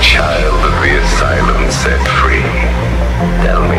child of the asylum set free. Tell me,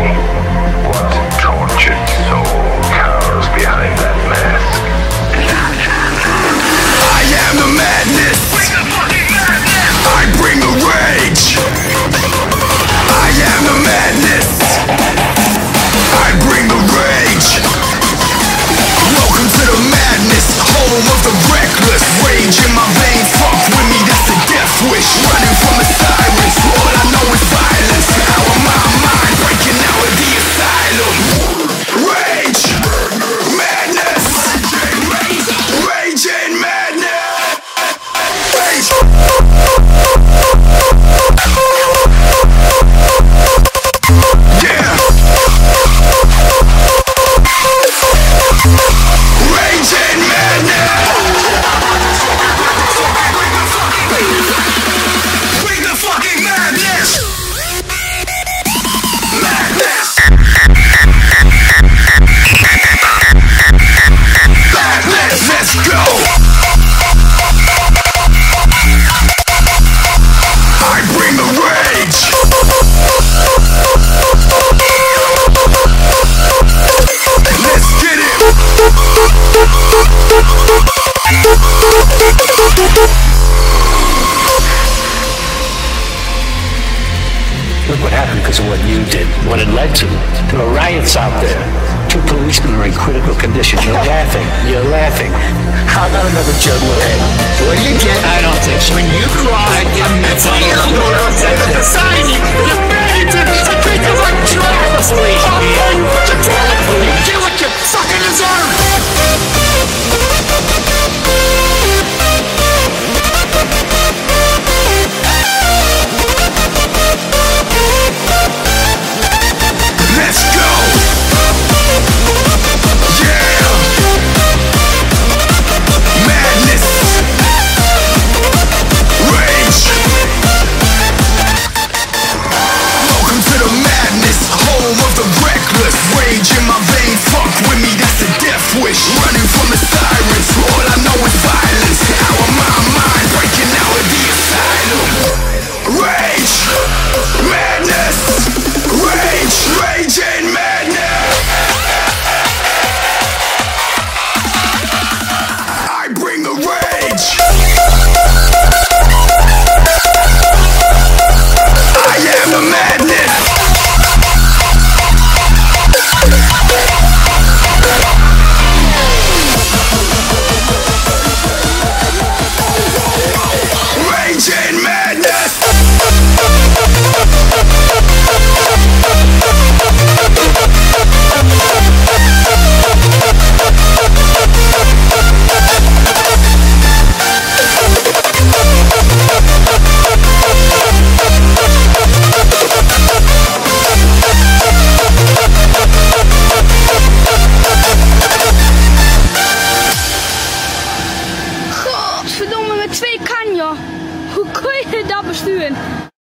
happened because of what you did, what it led to. There are riots out there. Two policemen are in critical condition. You're laughing. You're laughing. How about another with head? What do you get? I don't think so. When you cry, it's a little more of the society. You're ready to, to treat you like trash. bestehen